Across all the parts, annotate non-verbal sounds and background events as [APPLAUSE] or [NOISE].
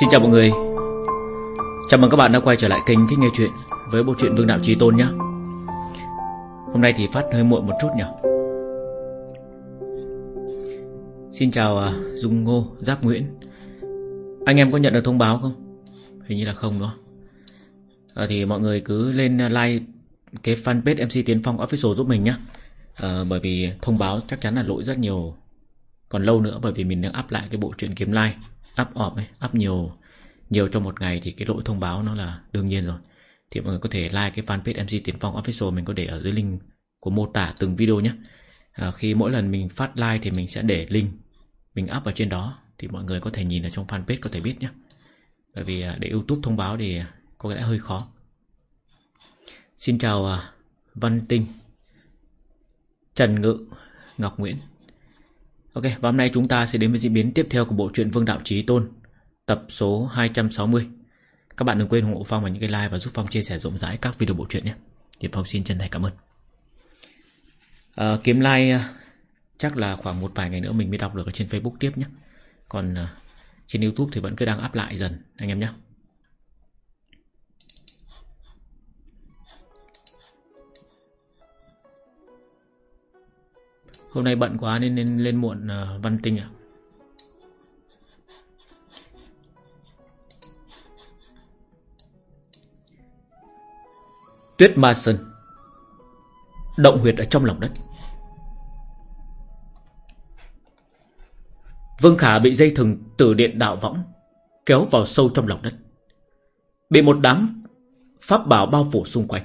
Xin chào mọi người. Chào mừng các bạn đã quay trở lại kênh Thích Nghe Chuyện Với bộ truyện Vương Đạo Trí Tôn nhé. Hôm nay thì phát hơi muộn một chút nhỉ? Xin chào à, Dung Ngô, Giáp Nguyễn. Anh em có nhận được thông báo không? Hình như là không đó à, Thì mọi người cứ lên like cái fanpage MC Tiến Phong Official giúp mình nhé. À, Bởi vì thông báo chắc chắn là lỗi rất nhiều còn lâu nữa bởi vì mình đang up lại cái bộ truyện kiếm like Up ọp ấy, up nhiều nhiều trong một ngày thì cái lỗi thông báo nó là đương nhiên rồi. Thì mọi người có thể like cái fanpage MC Tiến Phong Official mình có để ở dưới link của mô tả từng video nhé. À, khi mỗi lần mình phát like thì mình sẽ để link mình up ở trên đó thì mọi người có thể nhìn ở trong fanpage có thể biết nhé. Bởi vì à, để YouTube thông báo thì có lẽ hơi khó. Xin chào à, Văn Tinh Trần Ngự Ngọc Nguyễn. Ok và hôm nay chúng ta sẽ đến với diễn biến tiếp theo của bộ truyện Vương Đạo Trí Tôn tập số 260. Các bạn đừng quên ủng hộ Phong bằng những cái like và giúp Phong chia sẻ rộng rãi các video bộ truyện nhé. Thì Phong xin chân thành cảm ơn. À, kiếm like ờ, chắc là khoảng một vài ngày nữa mình mới đọc được ở trên Facebook tiếp nhé. Còn uh, trên YouTube thì vẫn cứ đang up lại dần anh em nhé. Hôm nay bận quá nên, nên lên muộn uh, văn tinh à. Tuyết Ma Sơn. Động huyệt ở trong lòng đất. Vương Khả bị dây thừng từ điện đạo võng Kéo vào sâu trong lòng đất. Bị một đám Pháp bảo bao phủ xung quanh.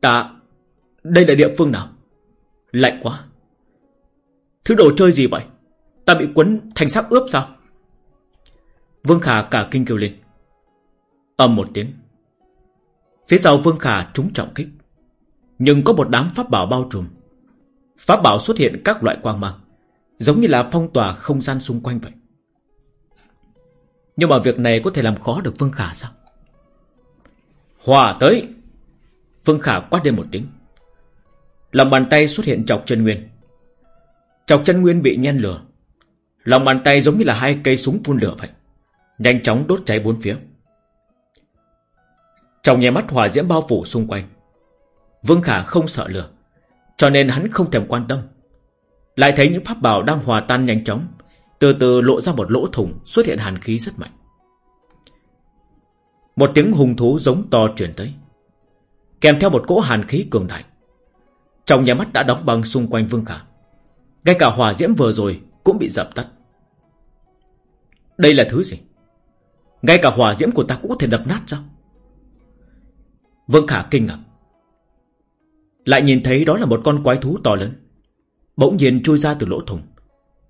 Ta Đây là địa phương nào? Lạnh quá. Thứ đồ chơi gì vậy? Ta bị quấn thành xác ướp sao? Vương Khả cả kinh kêu lên. Âm một tiếng. Phía sau Vương Khả trúng trọng kích. Nhưng có một đám pháp bảo bao trùm. Pháp bảo xuất hiện các loại quang mang, Giống như là phong tỏa không gian xung quanh vậy. Nhưng mà việc này có thể làm khó được Vương Khả sao? Hòa tới. Vương Khả quát lên một tiếng. Lòng bàn tay xuất hiện chọc chân nguyên. Chọc chân nguyên bị nhen lửa. Lòng bàn tay giống như là hai cây súng phun lửa vậy, Nhanh chóng đốt cháy bốn phía. Trong nhà mắt hỏa diễm bao phủ xung quanh, Vương Khả không sợ lửa, Cho nên hắn không thèm quan tâm. Lại thấy những pháp bảo đang hòa tan nhanh chóng, Từ từ lộ ra một lỗ thủng, Xuất hiện hàn khí rất mạnh. Một tiếng hùng thú giống to truyền tới, Kèm theo một cỗ hàn khí cường đại. Trong nhà mắt đã đóng băng xung quanh Vương Khả Ngay cả hỏa diễm vừa rồi Cũng bị dập tắt Đây là thứ gì Ngay cả hỏa diễm của ta cũng có thể đập nát sao Vương Khả kinh ngạc. Lại nhìn thấy đó là một con quái thú to lớn. Bỗng nhiên chui ra từ lỗ thùng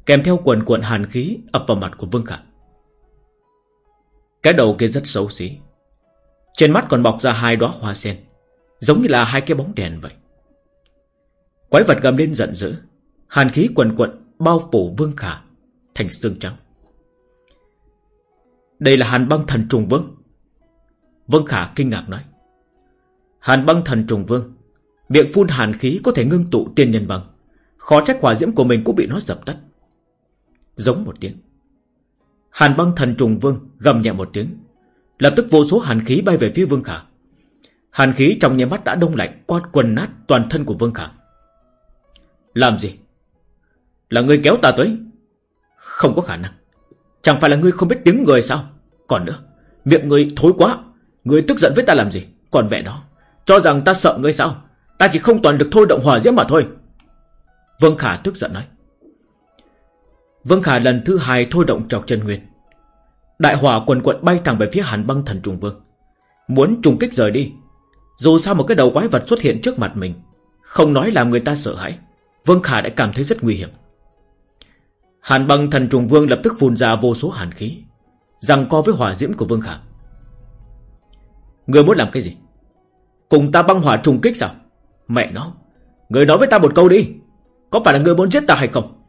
Kèm theo quần cuộn hàn khí ập vào mặt của Vương Khả. Cái đầu kia rất xấu xí. Trên mắt còn bọc ra hai đóa hoa sen. Giống như là hai cái bóng đèn vậy. Quái vật gầm lên giận dữ. Hàn khí quần quận bao phủ Vương Khả, thành xương trắng. Đây là hàn băng thần trùng vương. Vương Khả kinh ngạc nói. Hàn băng thần trùng vương, Miệng phun hàn khí có thể ngưng tụ tiên nhân băng Khó trách hỏa diễm của mình cũng bị nó dập tắt Giống một tiếng Hàn băng thần trùng vương gầm nhẹ một tiếng Lập tức vô số hàn khí bay về phía vương khả Hàn khí trong nhà mắt đã đông lạnh, Quát quần nát toàn thân của vương khả làm gì? Là người kéo ta tới? Không có khả năng. Chẳng phải là ngươi không biết tiếng người sao? Còn nữa, Miệng ngươi thối quá Ngươi tức giận với ta làm gì? Còn mẹ đó cho rằng ta sợ ngươi sao? Ta chỉ không toàn được thôi, động hỏa diễm mà thôi. Vương Khả tức giận nói. Vương Khả lần thứ hai thôi động trọc chân nguyên. Đại hỏa quần quận bay thẳng về phía hàn băng thần trùng vương. Muốn trùng kích rời đi. Dù sao một cái đầu quái vật xuất hiện trước mặt mình, Không nói làm người ta sợ hãi. Vương Khả đã cảm thấy rất nguy hiểm. Hàn băng thần trùng vương lập tức phun ra vô số hàn khí, Rằng co với hỏa diễm của Vương Khả. Người muốn làm cái gì? Cùng ta băng hỏa trùng kích sao? Mẹ nó, Người nói với ta một câu đi. Có phải là người muốn giết ta hay không?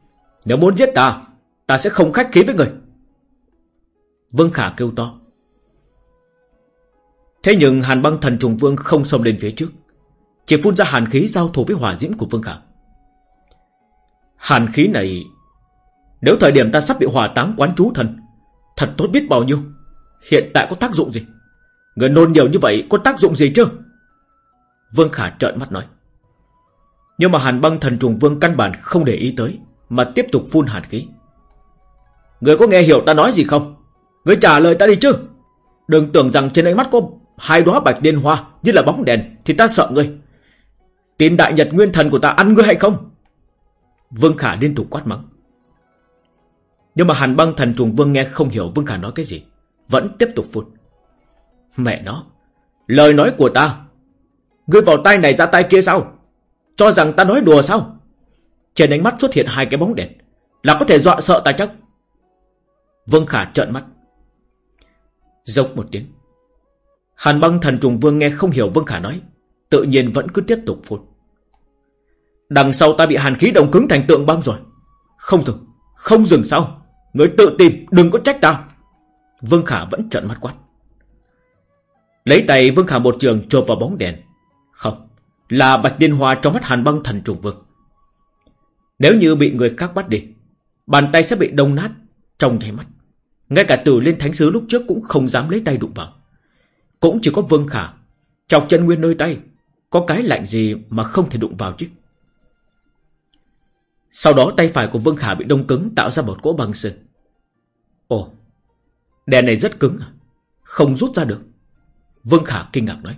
Nếu muốn giết ta Ta sẽ không khách khí với người. Vương Khả kêu to. Thế nhưng hàn băng thần trùng vương không xông lên phía trước, Chỉ phun ra hàn khí giao thủ với hỏa diễm của Vương Khả. Hàn khí này, Nếu thời điểm ta sắp bị hỏa táng quán trú thần, Thật tốt biết bao nhiêu. Hiện tại có tác dụng gì? Người nôn nhiều như vậy có tác dụng gì chứ? Vương Khả trợn mắt nói. Nhưng mà hàn băng thần trùng vương căn bản không để ý tới, Mà tiếp tục phun hàn khí. Người có nghe hiểu ta nói gì không? Người trả lời ta đi chứ. Đừng tưởng rằng trên ánh mắt có Hai đóa bạch liên hoa như là bóng đèn Thì ta sợ ngươi. Tin đại nhật nguyên thần của ta ăn ngươi hay không? Vương Khả liên tục quát mắng. Nhưng mà hàn băng thần trùng vương nghe không hiểu Vương Khả nói cái gì, Vẫn tiếp tục phun Mẹ nó, Lời nói của ta, Ngươi vào tay này ra tay kia sao? Cho rằng ta nói đùa sao? Trên ánh mắt xuất hiện hai cái bóng đèn, Là có thể dọa sợ ta chắc. Vương Khả trợn mắt. Giống một tiếng. Hàn băng thần trùng vương nghe không hiểu Vương Khả nói, Tự nhiên vẫn cứ tiếp tục phun Đằng sau ta bị hàn khí đông cứng thành tượng băng rồi. Không được Không dừng sao? Người tự tìm, đừng có trách ta. Vương Khả vẫn trợn mắt quát. Lấy tay Vương Khả một trường chộp vào bóng đèn. Không, Là bạch điên hoa trong mắt hàn băng thần trùng vực Nếu như bị người khác bắt đi, Bàn tay sẽ bị đông nát Trong thấy mắt. Ngay cả tử lên thánh sứ lúc trước cũng không dám lấy tay đụng vào. Cũng chỉ có Vương Khả, Chọc chân nguyên nơi tay, Có cái lạnh gì mà không thể đụng vào chứ? Sau đó tay phải của Vương Khả bị đông cứng Tạo ra một cỗ băng sương Ồ, Đèn này rất cứng à? Không rút ra được. Vương Khả kinh ngạc nói.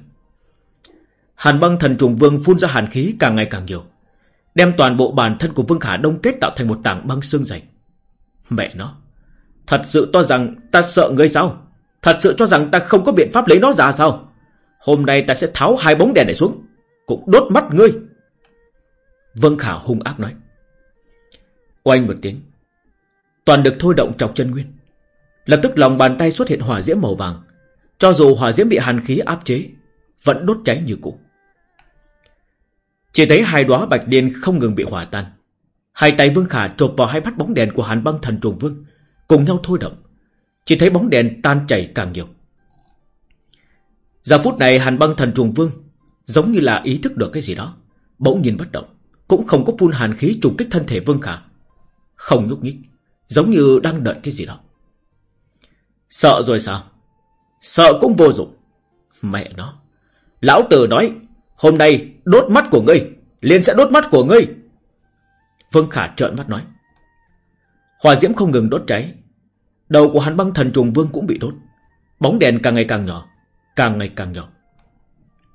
Hàn băng thần trùng vương phun ra hàn khí càng ngày càng nhiều, Đem toàn bộ bản thân của Vương Khả đông kết tạo thành một tảng băng xương dày. Mẹ nó, Thật sự to rằng ta sợ ngươi sao? Thật sự cho rằng ta không có biện pháp lấy nó ra sao? Hôm nay ta sẽ tháo hai bóng đèn này xuống, Cũng đốt mắt ngươi. Vương Khả hung ác nói. Oanh một tiếng. Toàn được thôi động trọc chân nguyên. Lập tức lòng bàn tay xuất hiện hỏa diễm màu vàng. Cho dù hỏa diễm bị hàn khí áp chế, Vẫn đốt cháy như cũ. Chỉ thấy hai đóa bạch điên không ngừng bị hỏa tan. Hai tay Vương Khả trộp vào hai mắt bóng đèn của hàn băng thần trùng vương, Cùng nhau thôi động. Chỉ thấy bóng đèn tan chảy càng nhiều. Giờ phút này hàn băng thần trùng vương Giống như là ý thức được cái gì đó, Bỗng nhìn bất động, Cũng không có phun hàn khí trùng kích thân thể Vương Khả. Không nhúc nhích. Giống như đang đợi cái gì đó. Sợ rồi sao? Sợ cũng vô dụng. Mẹ nó. Lão tử nói, Hôm nay đốt mắt của ngươi, liền sẽ đốt mắt của ngươi. Vương Khả trợn mắt nói hòa diễm không ngừng đốt cháy. Đầu của hắn băng thần trùng vương cũng bị đốt. Bóng đèn càng ngày càng nhỏ, Càng ngày càng nhỏ.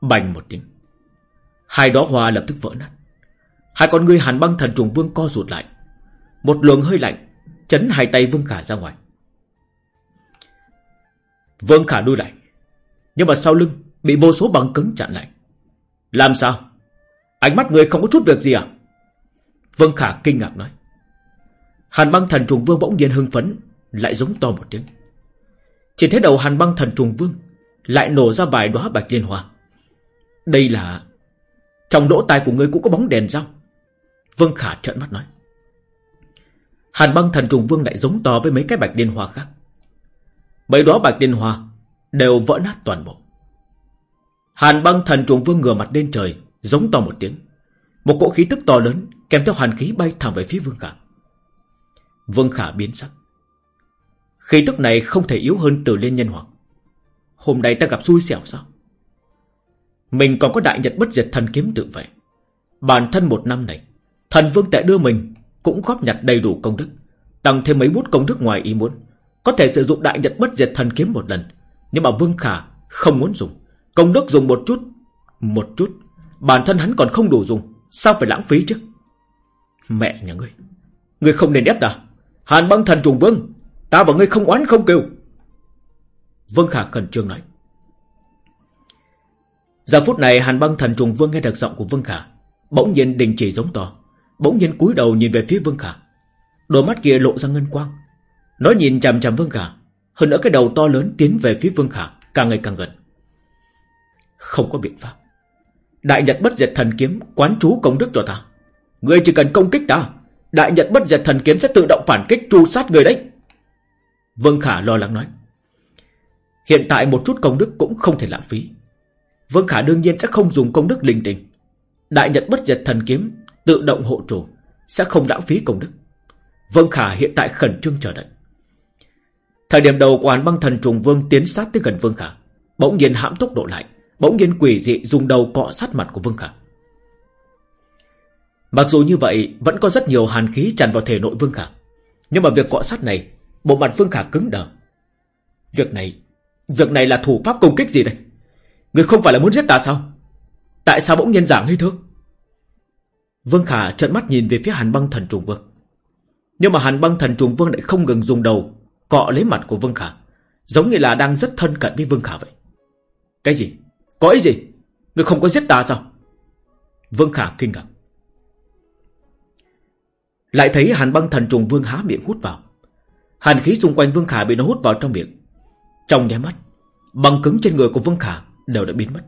Bành một tiếng. Hai đó hoa lập tức vỡ nát. Hai con ngươi hàn băng thần trùng vương co rụt lại. Một luồng hơi lạnh Chấn hai tay Vương Khả ra ngoài. Vương Khả đuôi lại, Nhưng mà sau lưng Bị vô số băng cứng chặn lại. Làm sao? Ánh mắt người không có chút việc gì à? Vương Khả kinh ngạc nói. Hàn băng thần trùng vương bỗng nhiên hưng phấn, Lại giống to một tiếng. Chỉ thấy đầu hàn băng thần trùng vương Lại nổ ra vài đóa bạch liên hoa. Đây là, Trong lỗ tai của ngươi cũng có bóng đèn sao? Vương Khả trợn mắt nói. Hàn băng thần trùng vương lại giống to với mấy cái bạch điên hoa khác. Mấy đóa bạch điên hoa Đều vỡ nát toàn bộ. Hàn băng thần trùng vương ngửa mặt lên trời, Giống to một tiếng. Một cỗ khí tức to lớn Kèm theo hàn khí bay thẳng về phía Vương Khả. Vương Khả biến sắc. Khí tức này không thể yếu hơn từ liên nhân hoàng. Hôm nay ta gặp xui xẻo sao? Mình còn có đại nhật bất diệt thần kiếm tự vệ. Bản thân một năm này, Thần vương tệ đưa mình cũng góp nhặt đầy đủ công đức, Tăng thêm mấy bút công đức ngoài ý muốn. Có thể sử dụng đại nhật bất diệt thần kiếm một lần, Nhưng mà Vương Khả không muốn dùng. Công đức dùng một chút Một chút. Bản thân hắn còn không đủ dùng, Sao phải lãng phí chứ? Mẹ nhà ngươi Ngươi không nên ép ta. Hàn băng thần trùng vương, Ta và ngươi không oán không kêu. Vương Khả khẩn trương nói. Giờ phút này Hàn băng thần trùng vương nghe được giọng của Vương Khả, Bỗng nhiên đình chỉ giống to. Bỗng nhiên cúi đầu nhìn về phía Vương Khả. Đôi mắt kia lộ ra ngân quang. Nó nhìn chằm chằm Vương Khả. Hơn nữa cái đầu to lớn tiến về phía Vương Khả, Càng ngày càng gần. Không có biện pháp. Đại Nhật bất diệt thần kiếm, quán chú công đức cho ta. Ngươi chỉ cần công kích ta, Đại Nhật bất diệt thần kiếm sẽ tự động phản kích tru sát người đấy. Vương Khả lo lắng nói. Hiện tại một chút công đức cũng không thể lãng phí. Vương Khả đương nhiên sẽ không dùng công đức linh tinh. Đại Nhật bất diệt thần kiếm Tự động hộ trù, Sẽ không lãng phí công đức. Vương Khả hiện tại khẩn trương chờ đợi. Thời điểm đầu quán băng thần trùng vương tiến sát tới gần Vương Khả, Bỗng nhiên hãm tốc độ lại, Bỗng nhiên quỷ dị dùng đầu cọ sát mặt của Vương Khả. Mặc dù như vậy, Vẫn có rất nhiều hàn khí tràn vào thể nội Vương Khả, Nhưng mà việc cọ sát này, Bộ mặt Vương Khả cứng đờ. Việc này Việc này là thủ pháp công kích gì đây? Người không phải là muốn giết ta sao? Tại sao bỗng nhiên giảng hay thơ Vương Khả trợn mắt nhìn về phía Hàn băng thần trùng vương. Nhưng mà Hàn băng thần trùng vương lại không ngừng dùng đầu, Cọ lấy mặt của Vương Khả, Giống như là đang rất thân cận với Vương Khả vậy. Cái gì? Có ý gì? Người không có giết ta sao? Vương Khả kinh ngạc. Lại thấy Hàn băng thần trùng vương há miệng hút vào. Hàn khí xung quanh Vương Khả bị nó hút vào trong miệng. Trong nháy mắt, Băng cứng trên người của Vương Khả đều đã biến mất.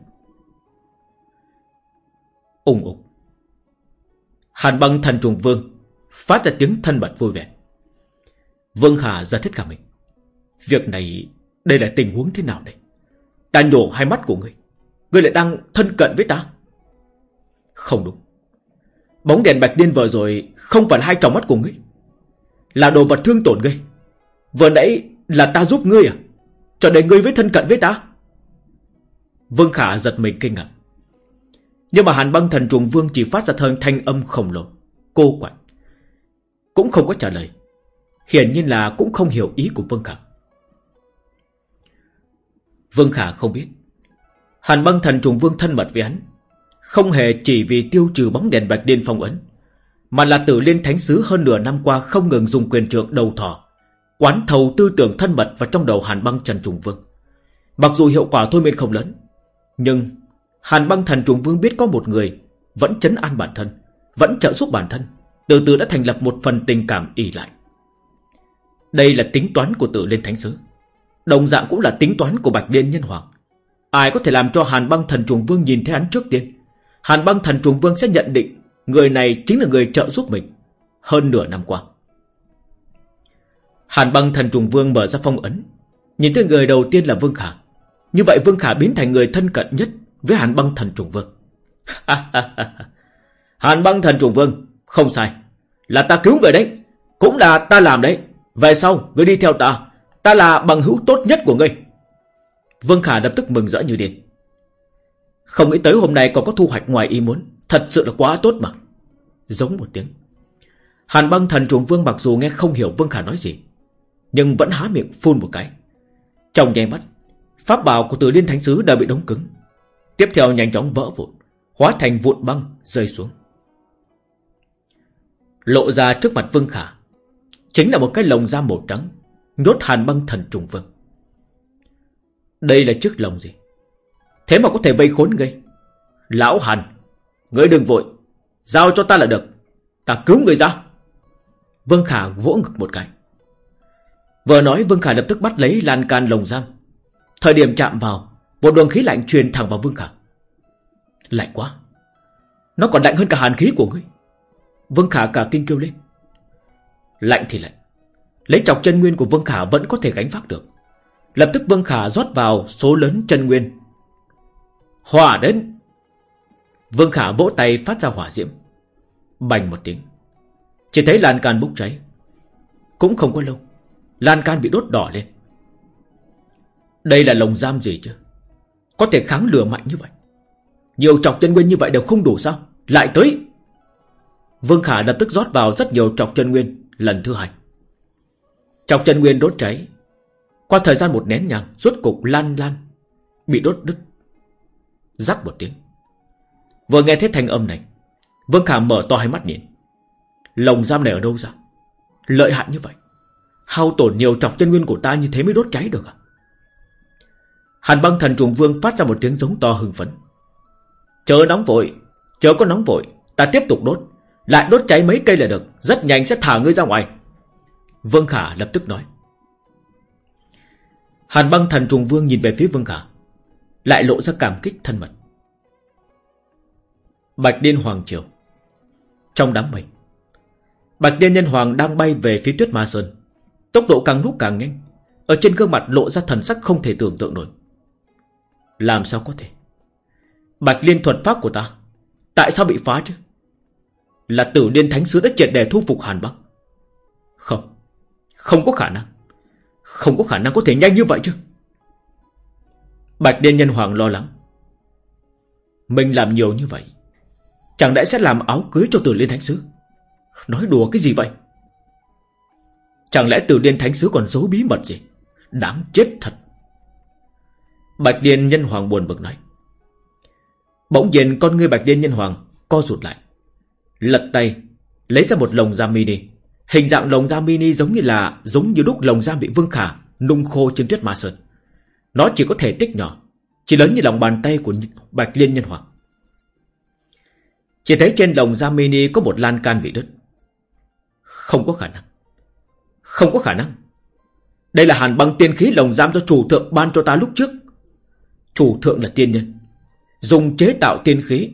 Ùng ục Hàn băng thần trùng vương, Phát ra tiếng thân mật vui vẻ. Vương Khả giật thích cả mình. Việc này, Đây là tình huống thế nào đây? Ta nhổ hai mắt của ngươi. Ngươi lại đang thân cận với ta. Không đúng. Bóng đèn bạch điên vừa rồi Không phải là hai tròng mắt của ngươi, Là đồ vật thương tổn ngươi. Vừa nãy là ta giúp ngươi à? Cho để ngươi với thân cận với ta. Vương Khả giật mình kinh ngạc. Nhưng mà hàn băng thần trùng vương Chỉ phát ra thân thanh âm khổng lồ, Cô quạnh, Cũng không có trả lời. Hiển nhiên là cũng không hiểu ý của Vương Khả. Vương Khả không biết. Hàn băng thần trùng vương thân mật với hắn, Không hề chỉ vì tiêu trừ bóng đèn bạch điên phong ấn, Mà là tử liên thánh sứ hơn nửa năm qua Không ngừng dùng quyền trượng đầu thỏ, Quán thầu tư tưởng thân mật vào trong đầu Hàn băng trần trùng vương. Mặc dù hiệu quả thôi miên không lớn, Nhưng Hàn băng thần trùng vương biết có một người, Vẫn chấn an bản thân, Vẫn trợ giúp bản thân, Từ từ đã thành lập một phần tình cảm ỉ lại. Đây là tính toán của tử lên thánh sứ. Đồng dạng cũng là tính toán của Bạch Liên Nhân Hoàng. Ai có thể làm cho Hàn băng thần trùng vương nhìn thấy hắn trước tiên? Hàn băng thần trùng vương sẽ nhận định Người này chính là người trợ giúp mình Hơn nửa năm qua. Hàn băng thần trùng vương mở ra phong ấn, Nhìn thấy người đầu tiên là Vương Khả. Như vậy Vương Khả biến thành người thân cận nhất với Hàn băng thần trùng vương. [LAUGHS] Hàn băng thần trùng vương, Không sai. Là ta cứu người đấy, Cũng là ta làm đấy. Về sau người đi theo ta. Ta là bằng hữu tốt nhất của ngươi. Vương Khả lập tức mừng rỡ như điên. Không nghĩ tới hôm nay còn có thu hoạch ngoài ý muốn. Thật sự là quá tốt mà. Giống một tiếng. Hàn băng thần trùng vương mặc dù nghe không hiểu Vương Khả nói gì, Nhưng vẫn há miệng phun một cái. Trong nháy mắt, Pháp bảo của từ liên thánh sứ đã bị đóng cứng. Tiếp theo nhanh chóng vỡ vụn, Hóa thành vụn băng rơi xuống. Lộ ra trước mặt Vương Khả, Chính là một cái lồng da màu trắng, Nhốt hàn băng thần trùng vương. Đây là chiếc lồng gì? Thế mà có thể vây khốn ngươi. Lão hàn, Ngươi đừng vội, Giao cho ta là được, Ta cứu người ra. Vương Khả vỗ ngực một cái. Vừa nói, Vương Khả lập tức bắt lấy lan can lồng giam. Thời điểm chạm vào một đường khí lạnh truyền thẳng vào Vương Khả. Lạnh quá. Nó còn lạnh hơn cả hàn khí của ngươi. Vương Khả cả kinh kêu lên. Lạnh thì lạnh. Lấy chọc chân nguyên của Vương Khả vẫn có thể gánh vác được. Lập tức Vương Khả rót vào số lớn chân nguyên. Hỏa đến. Vương Khả vỗ tay phát ra hỏa diễm. Bành một tiếng. Chỉ thấy lan can bốc cháy. Cũng không có lâu, Lan can bị đốt đỏ lên. Đây là lồng giam gì chứ? Có thể kháng lửa mạnh như vậy. Nhiều trọc chân nguyên như vậy đều không đủ sao? Lại tới. Vương Khả lập tức rót vào rất nhiều trọc chân nguyên Lần thứ hai. Chọc chân nguyên đốt cháy. Qua thời gian một nén nhàng, Rốt cục lan lan Bị đốt đứt. Rắc một tiếng. Vừa nghe thấy thanh âm này Vương Khả mở to hai mắt nhìn. Lồng giam này ở đâu ra? Lợi hại như vậy. Hao tổn nhiều chọc chân nguyên của ta như thế mới đốt cháy được à? Hàn băng thần trùng vương phát ra một tiếng giống to hưng phấn Chờ nóng vội, Chờ có nóng vội, Ta tiếp tục đốt Lại đốt cháy mấy cây là được, Rất nhanh sẽ thả ngươi ra ngoài Vương Khả lập tức nói. Hàn băng thần trùng vương nhìn về phía Vương Khả. Lại lộ ra cảm kích thân mật. Bạch Điên Hoàng Triều Trong đám mây, Bạch Điên Nhân Hoàng đang bay về phía tuyết ma sơn Tốc độ càng lúc càng nhanh, Ở trên gương mặt lộ ra thần sắc không thể tưởng tượng nổi làm sao có thể? Bạch Liên thuật pháp của ta, Tại sao bị phá chứ? Là tử điên thánh sứ đã triệt để thu phục Hàn Bắc. Không không có khả năng. Không có khả năng có thể nhanh như vậy chứ. Bạch liên Nhân Hoàng lo lắng. Mình làm nhiều như vậy, Chẳng lẽ sẽ làm áo cưới cho tử liên thánh sứ? Nói đùa cái gì vậy? Chẳng lẽ tử liên thánh sứ còn giấu bí mật gì? Đáng chết thật. Bạch Điên Nhân Hoàng buồn bực nói. Bỗng nhiên con ngươi Bạch Điên Nhân Hoàng Co rụt lại. Lật tay, Lấy ra một lồng da mini. Hình dạng lồng da mini giống như là, Giống như lúc lồng da bị Vương Khả Nung khô trên tuyết ma sơn. Nó chỉ có thể tích nhỏ, Chỉ lớn như lòng bàn tay của Bạch Liên Nhân Hoàng. Chỉ thấy trên lồng da mini có một lan can bị đứt. Không có khả năng. Không có khả năng. Đây là hàn băng tiên khí lồng giam do chủ thượng ban cho ta lúc trước. Chủ thượng là tiên nhân. Dùng chế tạo tiên khí,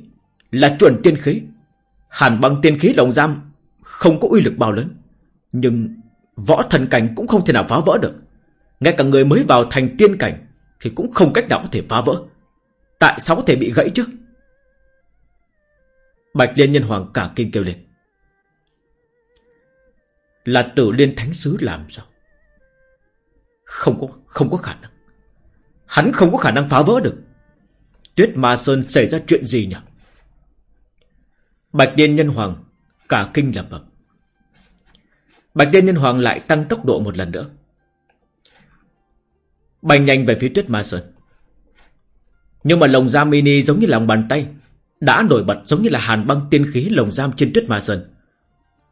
Là chuẩn tiên khí. Hàn băng tiên khí lồng giam Không có uy lực bao lớn, Nhưng võ thần cảnh cũng không thể nào phá vỡ được. Ngay cả người mới vào thành tiên cảnh Thì cũng không cách nào có thể phá vỡ. Tại sao có thể bị gãy chứ? Bạch Liên Nhân Hoàng cả kinh kêu lên. Là tử liên thánh sứ làm sao? Không có Không có khả năng. Hắn không có khả năng phá vỡ được. Tuyết Ma Sơn xảy ra chuyện gì nhỉ? Bạch Điên Nhân Hoàng Cả kinh lập bập Bạch Điên Nhân Hoàng lại tăng tốc độ một lần nữa. Bay nhanh về phía Tuyết Ma Sơn. Nhưng mà lồng giam mini giống như lòng bàn tay Đã nổi bật giống như là hàn băng tiên khí lồng giam trên Tuyết Ma Sơn.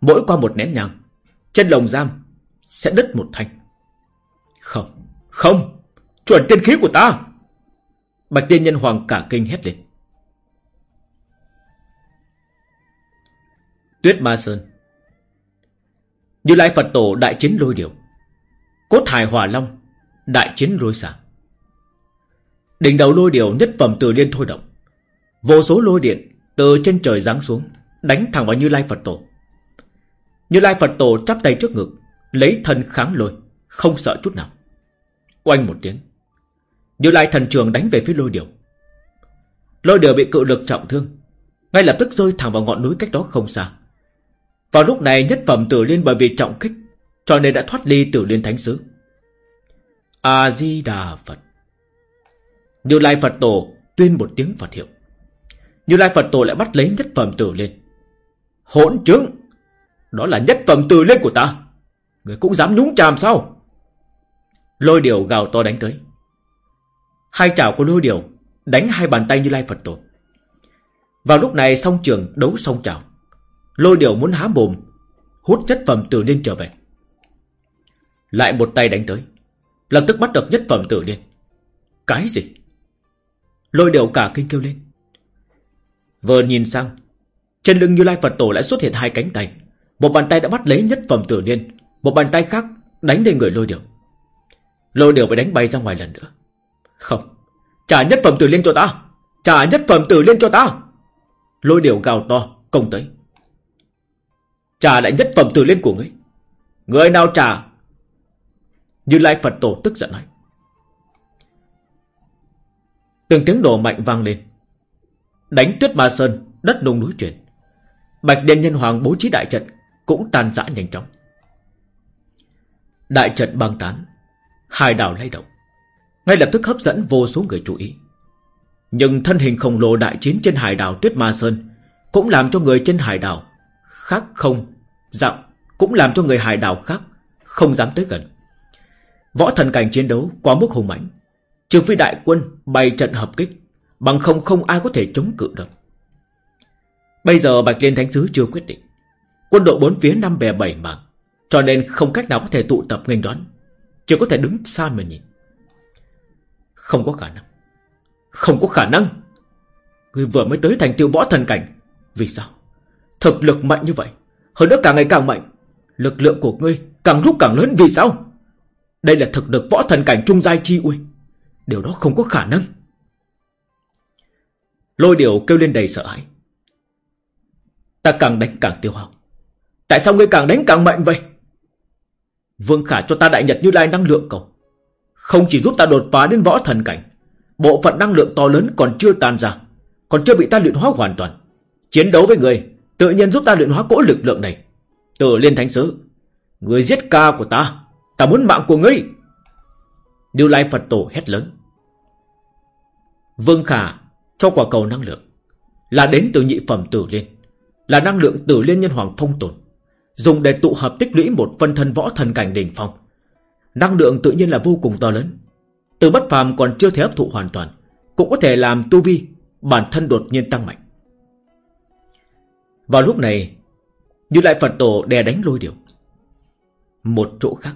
Mỗi qua một nén nhàng Trên lồng giam Sẽ đứt một thanh. Không, không. Chuẩn tiên khí của ta. Bạch Tiên Nhân Hoàng cả kinh hét lên. Tuyết Ma Sơn. Như Lai Phật Tổ đại chiến lôi điệu Cốt Hải Hòa Long Đại chiến lôi xả. Đỉnh đầu lôi điệu nhất phẩm từ liên thôi động. Vô số lôi điện Từ trên trời giáng xuống, Đánh thẳng vào Như Lai Phật Tổ. Như Lai Phật Tổ chắp tay trước ngực, Lấy thân kháng lôi, Không sợ chút nào. Oanh một tiếng. Như Lai thần trường đánh về phía lôi điệu Lôi điệu bị cự lực trọng thương. Ngay lập tức rơi thẳng vào ngọn núi cách đó không xa. Vào lúc này nhất phẩm tử liên bởi vì trọng kích, Cho nên đã thoát ly tử liên thánh xứ. A-di-đà Phật. Như Lai Phật Tổ tuyên một tiếng Phật hiệu. Như Lai Phật Tổ lại bắt lấy nhất phẩm tử liên. Hỗn chứng Đó là nhất phẩm tử liên của ta. Người cũng dám nhúng chàm sao? Lôi điều gào to đánh tới. Hai chảo của lôi điều Đánh hai bàn tay Như Lai Phật Tổ. Vào lúc này song trường đấu song chảo Lôi điều muốn há mồm, Hút nhất phẩm tử liên trở về. Lại một tay đánh tới. Lập tức bắt được nhất phẩm tử liên. Cái gì? Lôi điều cả kinh kêu lên. Vừa nhìn sang, Trên lưng Như Lai Phật Tổ lại xuất hiện hai cánh tay. Một bàn tay đã bắt lấy nhất phẩm tử liên, Một bàn tay khác đánh lên người lôi điều Lôi điều bị đánh bay ra ngoài lần nữa. Không. Trả nhất phẩm tử liên cho ta. Trả nhất phẩm tử liên cho ta. Lôi điểu gào to, công tới. Trả lại nhất phẩm tử liên của ngươi. Người nào trả? Như Lai Phật Tổ tức giận nói. Từng tiếng đổ mạnh vang lên. Đánh tuyết ma sơn, Đất nung núi chuyển. Bạch Điện Nhân Hoàng bố trí đại trận Cũng tan rã nhanh chóng. Đại trận băng tán, Hai đảo lay động. Ngay lập tức hấp dẫn vô số người chú ý. Nhưng thân hình khổng lồ đại chiến trên hải đảo Tuyết Ma Sơn Cũng làm cho người trên hải đảo khác không Dạo cũng làm cho người hải đảo khác Không dám tới gần. Võ thần cảnh chiến đấu quá mức hùng mãnh Trừ phi đại quân bày trận hợp kích, Bằng không không ai có thể chống cự được. Bây giờ Bạch Liên Thánh Sứ chưa quyết định. Quân đội bốn phía năm bè bảy mảng, Cho nên không cách nào có thể tụ tập nghênh đón, Chỉ có thể đứng xa mà nhìn. Không có khả năng. Không có khả năng. Người vừa mới tới thành tiêu võ thần cảnh. Vì sao? Thực lực mạnh như vậy. Hơn nữa càng ngày càng mạnh. Lực lượng của ngươi càng lúc càng lớn. Vì sao? Đây là thực lực võ thần cảnh trung giai chi uy. Điều đó không có khả năng. Lôi điều kêu lên đầy sợ hãi. Ta càng đánh càng tiêu hao. Tại sao ngươi càng đánh càng mạnh vậy? Vương Khả cho ta đại nhật như lai năng lượng cầu. Không chỉ giúp ta đột phá đến võ thần cảnh Bộ phận năng lượng to lớn còn chưa tan ra Còn chưa bị ta luyện hóa hoàn toàn Chiến đấu với người Tự nhiên giúp ta luyện hóa cỗ lực lượng này Tử liên thánh sứ Người giết ca của ta Ta muốn mạng của ngươi Điều Lai Phật Tổ hét lớn. Vương Khả cho quả cầu năng lượng là đến từ nhị phẩm tử liên, là năng lượng tử liên nhân hoàng phong tồn, dùng để tụ hợp tích lũy một phân thân võ thần cảnh đỉnh phong. Năng lượng tự nhiên là vô cùng to lớn, từ bất phàm còn chưa thể hấp thụ hoàn toàn, cũng có thể làm tu vi bản thân đột nhiên tăng mạnh. Vào lúc này, như lại Phật tổ đè đánh lôi điệu. Một chỗ khác,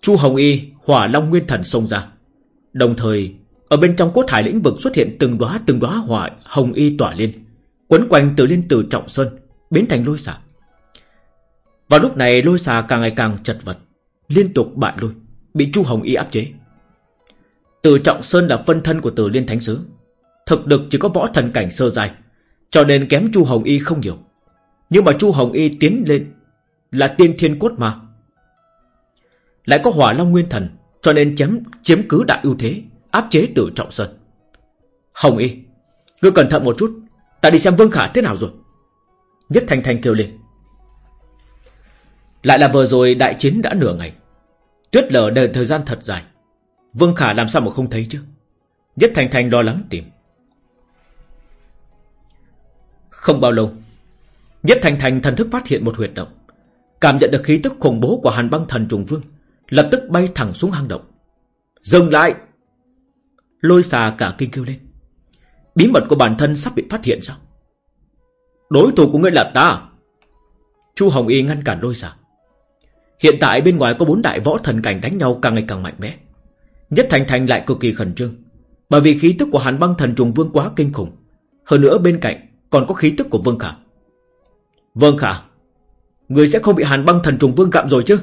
Chu Hồng Y, Hỏa Long Nguyên Thần xông ra, đồng thời ở bên trong cốt hải lĩnh vực xuất hiện từng đóa từng đóa hỏa hồng y tỏa liên, quấn quanh từ liên từ trọng sơn, biến thành lôi xả. Vào lúc này lôi xà càng ngày càng chật vật, liên tục bại lui, bị Chu Hồng Y áp chế. Từ Trọng Sơn là phân thân của Từ Liên Thánh Sứ, thực lực chỉ có võ thần cảnh sơ dài, cho nên kém Chu Hồng Y không nhiều. Nhưng mà Chu Hồng Y tiến lên là tiên thiên cốt mà. Lại có hỏa long nguyên thần, cho nên chém chiếm cứ đại ưu thế, áp chế Từ Trọng Sơn. Hồng Y, ngươi cẩn thận một chút, ta đi xem Vương Khả thế nào rồi. Nhất Thanh Thanh kêu lên. Lại là vừa rồi đại chiến đã nửa ngày. Tuyết lở đợi thời gian thật dài. Vương Khả làm sao mà không thấy chứ? Nhất Thành Thành lo lắng tìm. Không bao lâu, Nhất Thành Thành thần thức phát hiện một huyệt động. Cảm nhận được khí tức khủng bố của hàn băng thần trùng vương. Lập tức bay thẳng xuống hang động. Dừng lại! Lôi xà cả kinh kêu lên. Bí mật của bản thân sắp bị phát hiện sao? Đối thủ của ngươi là ta. Chu Hồng Y ngăn cản lôi xà. Hiện tại bên ngoài có bốn đại võ thần cảnh đánh nhau càng ngày càng mạnh mẽ. Nhất Thành Thành lại cực kỳ khẩn trương. Bởi vì khí tức của hàn băng thần trùng vương quá kinh khủng. Hơn nữa bên cạnh còn có khí tức của Vương Khả. Vương Khả, người sẽ không bị hàn băng thần trùng vương gặm rồi chứ?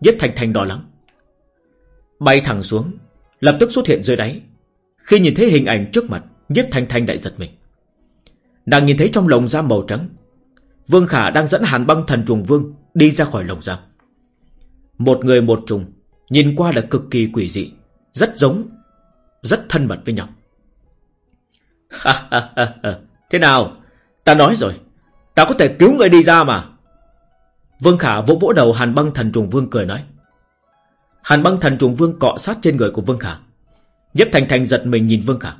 Nhất Thành Thành đỏ lắng. Bay thẳng xuống, lập tức xuất hiện dưới đáy. Khi nhìn thấy hình ảnh trước mặt, Nhất Thành Thành đại giật mình. Nàng nhìn thấy trong lồng da màu trắng, Vương Khả đang dẫn hàn băng thần trùng vương đi ra khỏi lồng giam. Một người một trùng, nhìn qua là cực kỳ quỷ dị, rất giống, rất thân mật với nhau. Thế nào? Ta nói rồi, ta có thể cứu người đi ra mà. Vương Khả vỗ vỗ đầu Hàn băng thần trùng vương cười nói. Hàn băng thần trùng vương cọ sát trên người của Vương Khả. Nhếp Thành Thành giật mình nhìn Vương Khả.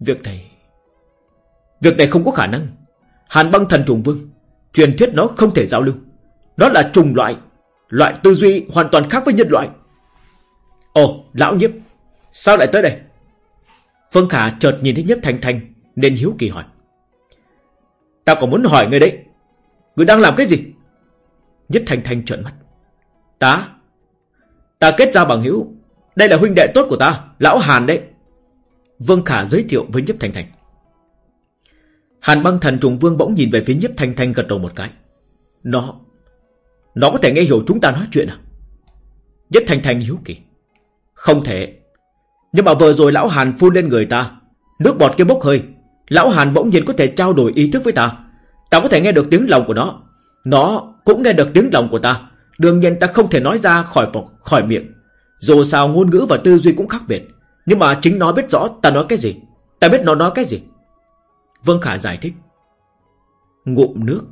Việc này... Việc này không có khả năng. Hàn băng thần trùng vương Truyền thuyết nó không thể giao lưu đó là trùng loại Loại tư duy hoàn toàn khác với nhân loại. Ồ, lão nhiếp, Sao lại tới đây? Phương Khả chợt nhìn thấy nhiếp thanh thanh Nên hiếu kỳ hỏi. Ta còn muốn hỏi người đấy. Người đang làm cái gì? Nhất thanh thanh trợn mắt. Ta? Ta kết giao bằng hữu. Đây là huynh đệ tốt của ta, Lão Hàn đấy. Vương Khả giới thiệu với Nhất Thanh Thanh Hàn băng thần trùng vương bỗng nhìn về phía nhiếp thanh thanh gật đầu một cái. Nó... Nó có thể nghe hiểu chúng ta nói chuyện à? nhất thanh thanh hiếu kỳ. Không thể. Nhưng mà vừa rồi lão Hàn phun lên người ta. Nước bọt kia bốc hơi. Lão Hàn bỗng nhiên có thể trao đổi ý thức với ta. Ta có thể nghe được tiếng lòng của nó. Nó cũng nghe được tiếng lòng của ta. Đương nhiên ta không thể nói ra khỏi khỏi miệng. Dù sao ngôn ngữ và tư duy cũng khác biệt. Nhưng mà chính nó biết rõ ta nói cái gì. Ta biết nó nói cái gì. Vương Khả giải thích. Ngụm nước.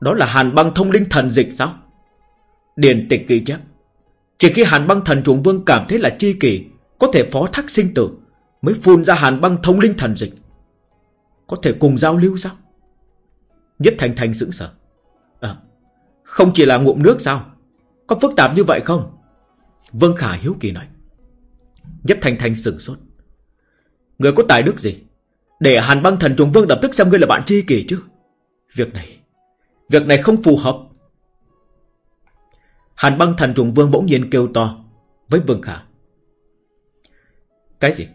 Đó là hàn băng thông linh thần dịch sao? Điền tịch ghi chép. Chỉ khi hàn băng thần trùng vương cảm thấy là chi kỳ, có thể phó thác sinh tử, mới phun ra hàn băng thông linh thần dịch. Có thể cùng giao lưu sao? Nhất Thành Thành sững sờ. À, không chỉ là ngụm nước sao? Có phức tạp như vậy không? Vương Khả hiếu kỳ nói. Nhất Thành Thành sửng sốt. Người có tài đức gì? Để Hàn băng thần trùng vương lập tức xem ngươi là bạn tri kỷ chứ Việc này Việc này không phù hợp. Hàn băng thần trùng vương bỗng nhiên kêu to, Với Vương Khả. Cái gì?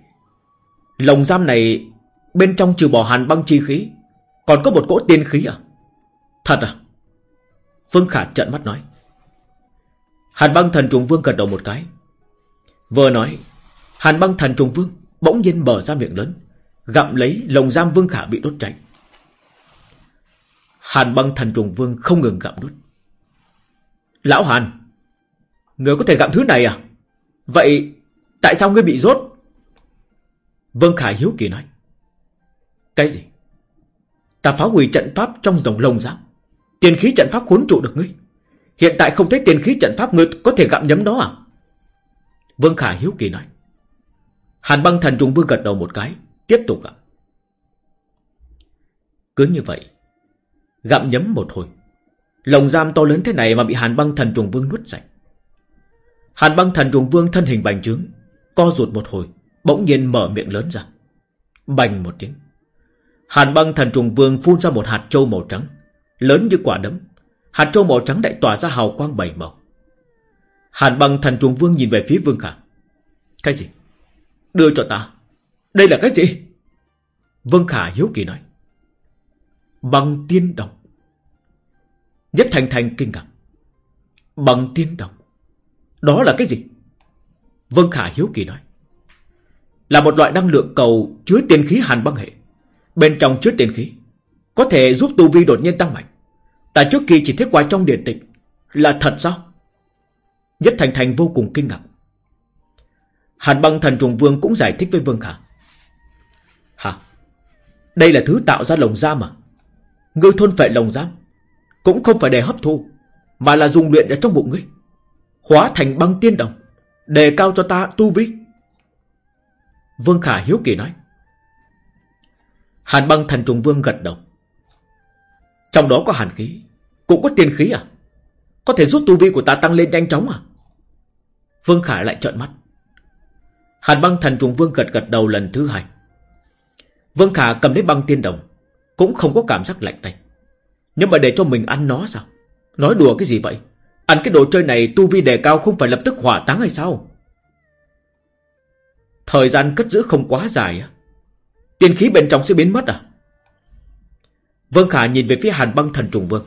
Lồng giam này, Bên trong trừ bỏ hàn băng chi khí, Còn có một cỗ tiên khí à? Thật à? Vương Khả trợn mắt nói. Hàn băng thần trùng vương gật đầu một cái. Vừa nói, Hàn băng thần trùng vương Bỗng nhiên mở ra miệng lớn, Gặm lấy lồng giam Vương Khả bị đốt cháy. Hàn băng thần trùng vương không ngừng gặm nút. Lão Hàn, Người có thể gặm thứ này à Vậy tại sao ngươi bị rốt Vương Khải hiếu kỳ nói Cái gì Ta phá hủy trận pháp trong dòng lồng giáp. Tiền khí trận pháp khốn trụ được ngươi Hiện tại không thấy tiền khí trận pháp ngươi có thể gặm nhấm đó à Vương Khải hiếu kỳ nói. Hàn băng thần trùng vương gật đầu một cái. Tiếp tục gặm. Cứ như vậy. Gặm nhấm một hồi. Lồng giam to lớn thế này mà bị hàn băng thần trùng vương nuốt sạch. Hàn băng thần trùng vương thân hình bành trướng. Co rụt một hồi. Bỗng nhiên mở miệng lớn ra. Bành một tiếng. Hàn băng thần trùng vương phun ra một hạt trâu màu trắng. Lớn như quả đấm. Hạt trâu màu trắng đại tỏa ra hào quang bảy màu. Hàn băng thần trùng vương nhìn về phía vương khả. Cái gì? Đưa cho ta. Đây là cái gì? Vương khả hiếu kỳ nói. Băng tiên độc Nhất thành thành kinh ngạc. Băng tiên độc Đó là cái gì? Vương khả hiếu kỳ nói. Là một loại năng lượng cầu chứa tiền khí hàn băng hệ. Bên trong chứa tiền khí. Có thể giúp tu vi đột nhiên tăng mạnh. tại trước kỳ chỉ thấy qua trong điện tịch. Là thật sao? Nhất Thành Thành vô cùng kinh ngạc. Hàn băng thần trùng vương cũng giải thích với Vương Khả. Hả? Đây là thứ tạo ra lồng da mà. Ngươi thôn phệ lồng giam. Cũng không phải để hấp thu. Mà là dùng luyện ở trong bụng ngươi. Hóa thành băng tiên đồng. Đề cao cho ta tu vi. Vương Khả hiếu kỳ nói. Hàn băng thần trùng vương gật đầu. Trong đó có hàn khí. Cũng có tiên khí à? Có thể giúp tu vi của ta tăng lên nhanh chóng à? Vương Khả lại trợn mắt. Hàn băng thần trùng vương gật gật đầu lần thứ hai. Vương Khả cầm lấy băng tiên đồng. Cũng không có cảm giác lạnh tay. Nhưng mà để cho mình ăn nó sao? Nói đùa cái gì vậy? Ăn cái đồ chơi này tu vi đề cao không phải lập tức hỏa táng hay sao? Thời gian cất giữ không quá dài á. Tiên khí bên trong sẽ biến mất à? Vương Khả nhìn về phía Hàn băng thần trùng vương.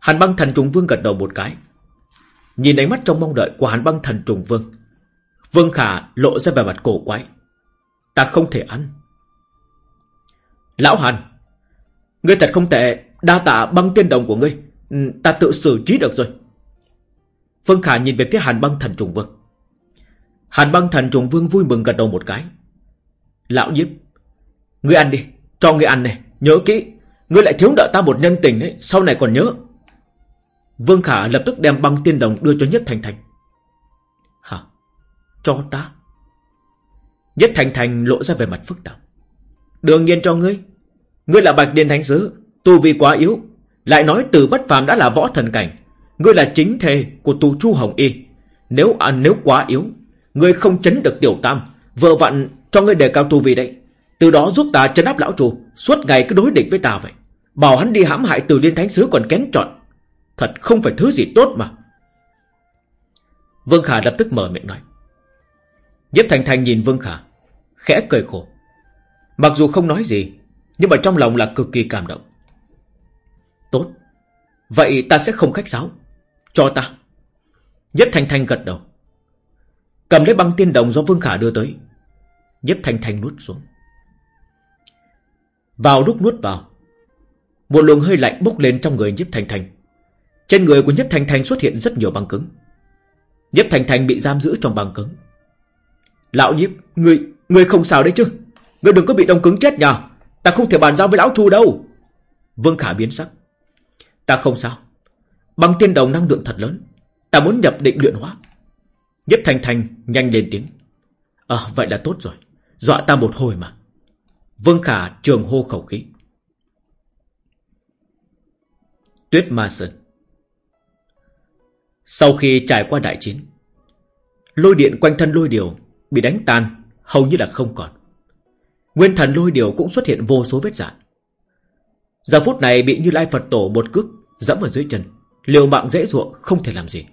Hàn băng thần trùng vương gật đầu một cái. Nhìn ánh mắt trong mong đợi của hàn băng thần trùng vương. Vương Khả lộ ra vẻ mặt cổ quái. Ta không thể ăn. Lão Hàn. Ngươi thật không tệ. Đa tạ băng tiên đồng của ngươi. Ừ, ta tự xử trí được rồi. Vương Khả nhìn về phía hàn băng thần trùng vương. Hàn băng thần trùng vương vui mừng gật đầu một cái. Lão nhiếp. Ngươi ăn đi. Cho ngươi ăn này. Nhớ kỹ. Ngươi lại thiếu nợ ta một nhân tình đấy. Sau này còn nhớ. Vương Khả lập tức đem băng tiên đồng đưa cho Nhất Thành Thành. Hả? Cho ta? Nhất Thành Thành lộ ra về mặt phức tạp. Đương nhiên cho ngươi. Ngươi là Bạch Điên Thánh Sứ, tu vi quá yếu. Lại nói từ bất phàm đã là võ thần cảnh. Ngươi là chính thề của tù Chu Hồng Y. Nếu à, nếu quá yếu, ngươi không chấn được tiểu tam, vợ vặn cho ngươi đề cao tu vi đấy. Từ đó giúp ta chấn áp lão trù, suốt ngày cứ đối địch với ta vậy. Bảo hắn đi hãm hại từ liên thánh sứ còn kén chọn Thật không phải thứ gì tốt mà Vương Khả lập tức mở miệng nói Nhếp Thành Thành nhìn Vương Khả Khẽ cười khổ Mặc dù không nói gì nhưng mà trong lòng là cực kỳ cảm động Tốt Vậy ta sẽ không khách sáo Cho ta Nhếp Thành Thành gật đầu Cầm lấy băng tiên đồng do Vương Khả đưa tới Nhếp Thành Thành nuốt xuống Vào lúc nuốt vào Một luồng hơi lạnh bốc lên trong người Nhếp Thành Thành trên người của Nhất Thành Thành xuất hiện rất nhiều băng cứng. Nhất Thành Thành bị giam giữ trong băng cứng. Lão nhiếp, người, người không sao đấy chứ. Người đừng có bị đông cứng chết nhờ. Ta không thể bàn giao với lão Chu đâu. Vương Khả biến sắc. Ta không sao. Băng tiên đồng năng lượng thật lớn. Ta muốn nhập định luyện hóa. Nhếp Thành Thành nhanh lên tiếng. À vậy là tốt rồi. Dọa ta một hồi mà. Vương Khả trường hô khẩu khí. Tuyết Ma Sơn sau khi trải qua đại chiến, lôi điện quanh thân lôi điều bị đánh tan, hầu như là không còn. Nguyên thần lôi điều cũng xuất hiện vô số vết dạn. Giờ phút này bị Như Lai Phật Tổ một cước dẫm ở dưới chân, liều mạng dễ dụa không thể làm gì.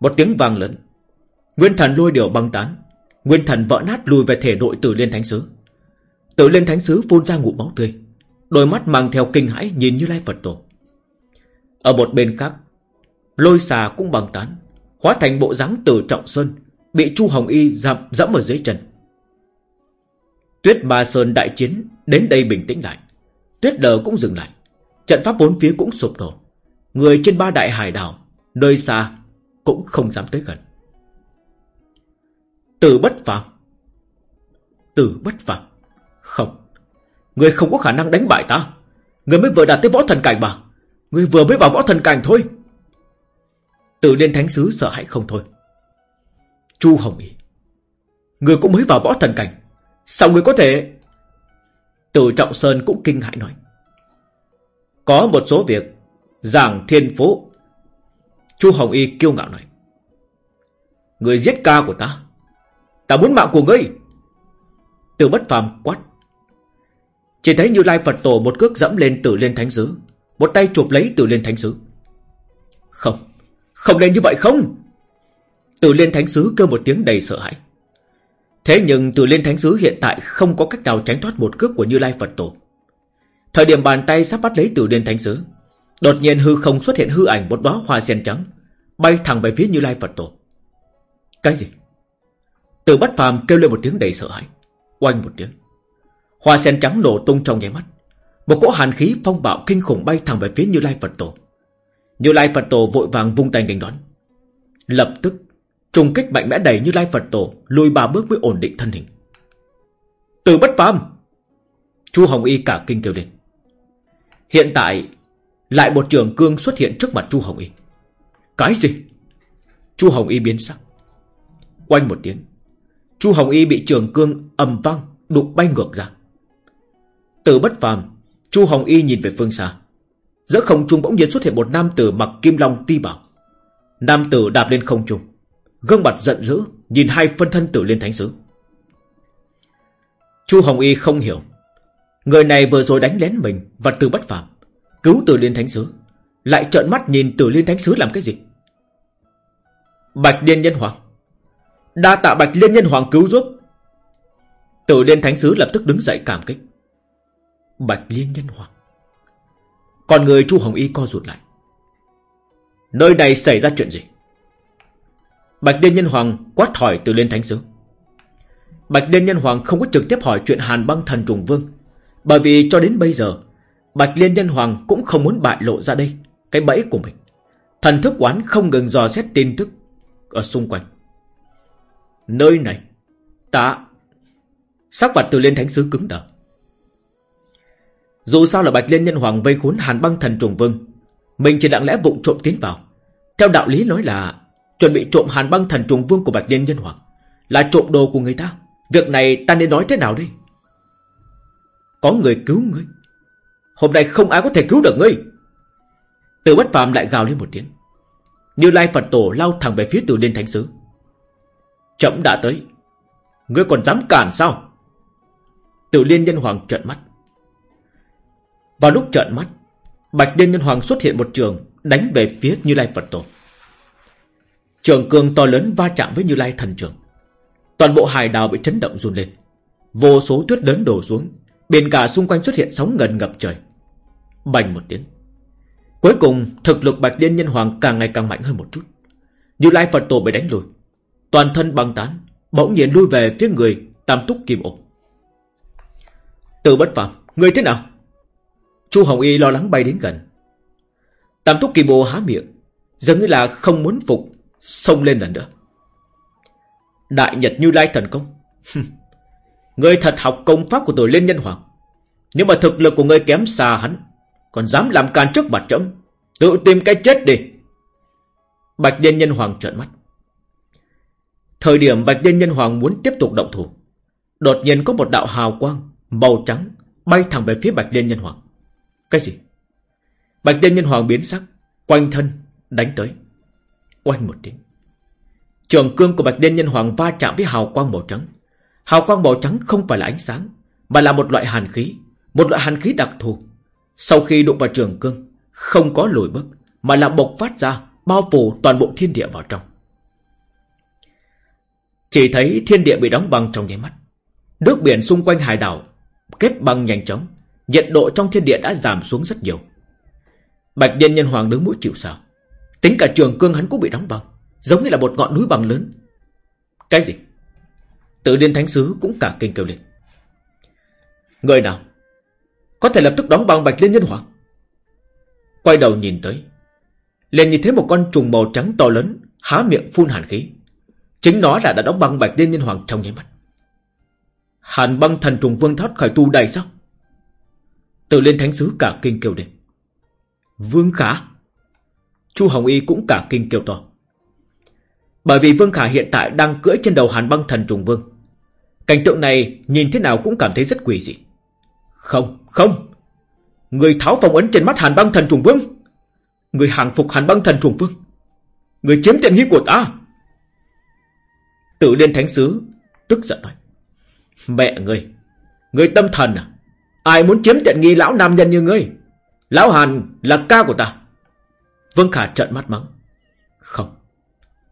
Một tiếng vang lớn, nguyên thần lôi điều băng tán, nguyên thần vỡ nát lùi về thể nội Tử Liên Thánh Sứ. Tử Liên Thánh Sứ phun ra ngụm máu tươi, đôi mắt mang theo kinh hãi nhìn Như Lai Phật Tổ. Ở một bên khác, Lôi xà cũng băng tán Hóa thành bộ dáng từ trọng sơn Bị Chu Hồng Y dẫm dẫm ở dưới chân Tuyết Ma Sơn đại chiến Đến đây bình tĩnh lại. Tuyết lờ cũng dừng lại. Trận pháp bốn phía cũng sụp đổ. Người trên ba đại hải đảo, Nơi xa cũng không dám tới gần. Tử bất phàm. Tử bất phàm. Không. Người không có khả năng đánh bại ta. Người mới vừa đạt tới võ thần cảnh mà. Người vừa mới vào võ thần cảnh thôi. Tử Liên Thánh Sứ sợ hãi không thôi. Chu Hồng Y. Người cũng mới vào võ thần cảnh. Sao người có thể? Từ Trọng Sơn cũng kinh hãi nói. Có một số việc, Giảng thiên phố Chu Hồng Y kiêu ngạo nói. Người giết ca của ta Ta muốn mạng của ngươi. Từ bất phàm quát. Chỉ thấy Như Lai Phật Tổ một cước dẫm lên tử liên thánh sứ Một tay chụp lấy tử liên thánh sứ Không Không nên như vậy không? Tử liên thánh sứ kêu một tiếng đầy sợ hãi. Thế nhưng từ liên thánh sứ hiện tại Không có cách nào tránh thoát một cước của Như Lai Phật Tổ. Thời điểm bàn tay sắp bắt lấy từ liên thánh sứ Đột nhiên hư không xuất hiện hư ảnh một đóa hoa sen trắng, Bay thẳng về phía Như Lai Phật Tổ. Cái gì? Từ bất phàm kêu lên một tiếng đầy sợ hãi. Oanh một tiếng. Hoa sen trắng nổ tung trong nháy mắt. Một cỗ hàn khí phong bạo kinh khủng bay thẳng về phía Như Lai Phật Tổ. Như Lai Phật Tổ vội vàng vung tay nghênh đón. Lập tức Trùng kích mạnh mẽ đẩy Như Lai Phật Tổ Lùi ba bước mới ổn định thân hình Từ bất phàm Chu Hồng Y cả kinh kêu lên Hiện tại Lại một trường cương xuất hiện trước mặt Chu Hồng Y Cái gì Chu Hồng Y biến sắc Quanh một tiếng Chu Hồng Y bị trường cương ầm vang đụng bay ngược ra. Từ bất phàm, Chu Hồng Y nhìn về phương xa. Giữa không trung bỗng nhiên xuất hiện một nam tử mặc kim long ti bảo. Nam tử đạp lên không trung, gương mặt giận dữ nhìn hai phân thân tử liên thánh sứ. Chu Hồng Y không hiểu, người này vừa rồi đánh lén mình và từ bất phàm, cứu tử liên thánh sứ, lại trợn mắt nhìn tử liên thánh sứ làm cái gì? Bạch Liên Nhân Hoàng Đa tạ Bạch Liên Nhân Hoàng cứu giúp. Tử Liên Thánh Sứ lập tức đứng dậy cảm kích. Bạch Liên Nhân Hoàng. Còn người Chu Hồng Y co rụt lại. Nơi này xảy ra chuyện gì? Bạch Liên Nhân Hoàng quát hỏi Từ Liên Thánh Sứ. Bạch Liên Nhân Hoàng không có trực tiếp hỏi chuyện Hàn băng thần trùng vương. Bởi vì cho đến bây giờ, Bạch Liên Nhân Hoàng cũng không muốn bại lộ ra đây, cái bẫy của mình. Thần thức quán không ngừng dò xét tin tức ở xung quanh. Nơi này Ta Sắc mặt từ liên thánh sứ cứng đờ Dù sao là Bạch Liên Nhân Hoàng vây khốn Hàn băng thần trùng vương Mình chỉ lặng lẽ vụng trộm tiến vào Theo đạo lý nói là Chuẩn bị trộm Hàn băng thần trùng vương của Bạch Liên Nhân Hoàng. Là trộm đồ của người ta. Việc này ta nên nói thế nào đây? Có người cứu ngươi. Hôm nay không ai có thể cứu được ngươi. Từ bất phàm lại gào lên một tiếng. Như Lai Phật Tổ lao thẳng về phía từ liên thánh sứ. Chậm đã tới. Ngươi còn dám cản sao? Tử liên nhân hoàng trợn mắt. Vào lúc trợn mắt, Bạch liên nhân hoàng xuất hiện một trường, Đánh về phía Như Lai Phật Tổ. Trường cường to lớn va chạm với Như Lai thần trường. Toàn bộ hải đảo bị chấn động run lên. Vô số tuyết lớn đổ xuống, Biển cả xung quanh xuất hiện sóng ngần ngập trời. Bành một tiếng. Cuối cùng, thực lực Bạch Liên Nhân Hoàng càng ngày càng mạnh hơn một chút. Như Lai Phật Tổ bị đánh lùi. Toàn thân băng tán, Bỗng nhiên lui về phía người Tam túc kim ô Từ bất phạm Người thế nào? Chu Hồng Y lo lắng bay đến gần. Tam túc kim ô há miệng Giống như là không muốn phục Xông lên lần nữa. Đại Nhật Như Lai thần công. Người thật học công pháp của tôi lên nhân hoàng. Nhưng mà thực lực của người kém xa hắn, Còn dám làm can trước mặt trẫm, Tự tìm cái chết đi. Bạch Liên Nhân Hoàng trợn mắt. Thời điểm Bạch Liên Nhân Hoàng muốn tiếp tục động thủ, Đột nhiên có một đạo hào quang Màu trắng bay thẳng về phía Bạch Liên Nhân Hoàng. Cái gì? Bạch Liên Nhân Hoàng biến sắc, Quanh thân đánh tới. Oanh một tiếng. Trường cương của Bạch Liên Nhân Hoàng va chạm với hào quang màu trắng. Hào quang màu trắng không phải là ánh sáng Mà là một loại hàn khí Một loại hàn khí đặc thù. Sau khi đụng vào trường cương Không có lùi bước Mà là bộc phát ra Bao phủ toàn bộ thiên địa vào trong. Chỉ thấy thiên địa bị đóng băng trong nháy mắt. Nước biển xung quanh hải đảo kết băng nhanh chóng, nhiệt độ trong thiên địa đã giảm xuống rất nhiều. Bạch Điên Nhân Hoàng đứng mũi chịu sào. Tính cả trường cương hắn cũng bị đóng băng, giống như là một ngọn núi bằng lớn. Cái gì? Tự Điên Thánh Sứ cũng cả kinh kêu lên. Người nào? Có thể lập tức đóng băng Bạch Liên Nhân Hoàng? Quay đầu nhìn tới. liền nhìn thấy một con trùng màu trắng to lớn, há miệng phun hàn khí. Chính nó là đã đóng băng bạch liên nhân hoàng trong nháy mắt. Hàn băng thần trùng vương thoát khỏi tu đầy sao? tự liên thánh sứ cả kinh kêu lên. Vương khả. Chu Hồng Y cũng cả kinh kêu to. Bởi vì Vương Khả hiện tại đang cưỡi trên đầu Hàn băng thần trùng vương. Cảnh tượng này nhìn thế nào cũng cảm thấy rất quỷ dị. Không, không. Người tháo phòng ấn trên mắt Hàn băng thần trùng vương. Người hàng phục Hàn băng thần trùng vương. Người chiếm tiện nghi của ta. Tử liên thánh sứ Tức giận nói. Mẹ ngươi Ngươi tâm thần à? Ai muốn chiếm tiện nghi lão nam nhân như ngươi? Lão Hàn là ca của ta. Vương Khả trợn mắt mắng. Không.